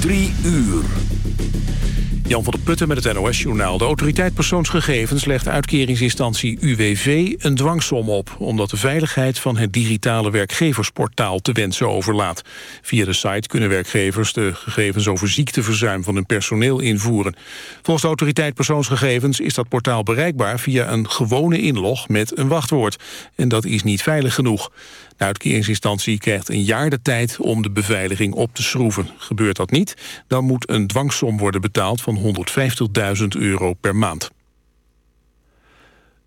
Drie uur. Jan van der Putten met het NOS-journaal. De autoriteit persoonsgegevens legt uitkeringsinstantie UWV een dwangsom op... omdat de veiligheid van het digitale werkgeversportaal te wensen overlaat. Via de site kunnen werkgevers de gegevens over ziekteverzuim van hun personeel invoeren. Volgens de autoriteit persoonsgegevens is dat portaal bereikbaar... via een gewone inlog met een wachtwoord. En dat is niet veilig genoeg. De uitkeringsinstantie krijgt een jaar de tijd om de beveiliging op te schroeven. Gebeurt dat niet, dan moet een dwangsom worden betaald van 150.000 euro per maand.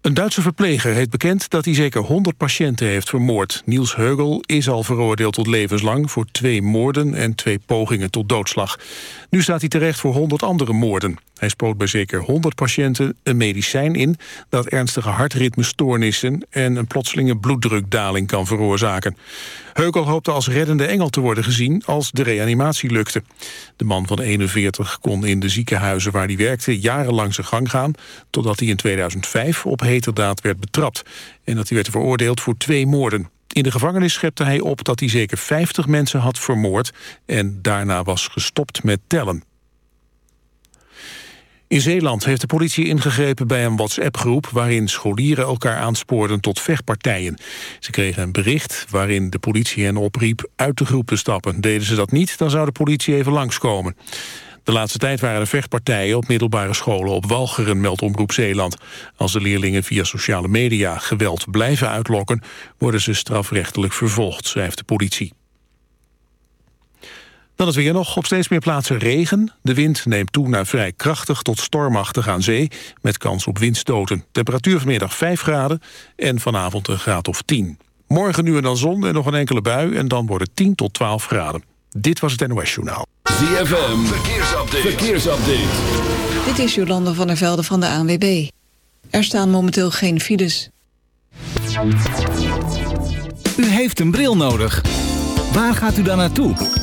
Een Duitse verpleger heeft bekend dat hij zeker 100 patiënten heeft vermoord. Niels Heugel is al veroordeeld tot levenslang voor twee moorden en twee pogingen tot doodslag. Nu staat hij terecht voor 100 andere moorden. Hij spoot bij zeker 100 patiënten een medicijn in dat ernstige hartritmestoornissen en een plotselinge bloeddrukdaling kan veroorzaken. Heukel hoopte als reddende engel te worden gezien als de reanimatie lukte. De man van 41 kon in de ziekenhuizen waar hij werkte jarenlang zijn gang gaan, totdat hij in 2005 op heterdaad werd betrapt en dat hij werd veroordeeld voor twee moorden. In de gevangenis schepte hij op dat hij zeker 50 mensen had vermoord en daarna was gestopt met tellen. In Zeeland heeft de politie ingegrepen bij een WhatsApp-groep... waarin scholieren elkaar aanspoorden tot vechtpartijen. Ze kregen een bericht waarin de politie hen opriep uit de groep te stappen. Deden ze dat niet, dan zou de politie even langskomen. De laatste tijd waren er vechtpartijen op middelbare scholen op Walcheren, meldt Omroep Zeeland. Als de leerlingen via sociale media geweld blijven uitlokken... worden ze strafrechtelijk vervolgd, schrijft de politie. Dan het weer nog. Op steeds meer plaatsen regen. De wind neemt toe naar vrij krachtig tot stormachtig aan zee... met kans op windstoten. Temperatuur vanmiddag 5 graden en vanavond een graad of 10. Morgen nu en dan zon en nog een enkele bui... en dan worden 10 tot 12 graden. Dit was het NOS Journaal. ZFM, verkeersupdate. verkeersupdate. Dit is Jolande van der Velde van de ANWB. Er staan momenteel geen files. U heeft een bril nodig. Waar gaat u dan naartoe?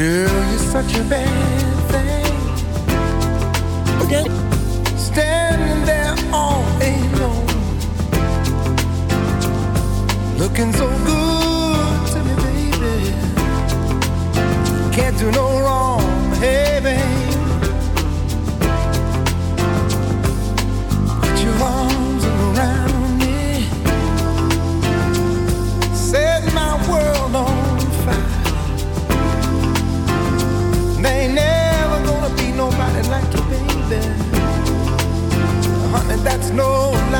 Girl, you're such a bad thing. Again, standing there all alone, looking so good to me, baby. Can't do no wrong, hey, baby. that's no lie.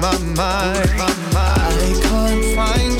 my mind. I can't find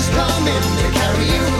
is coming to carry you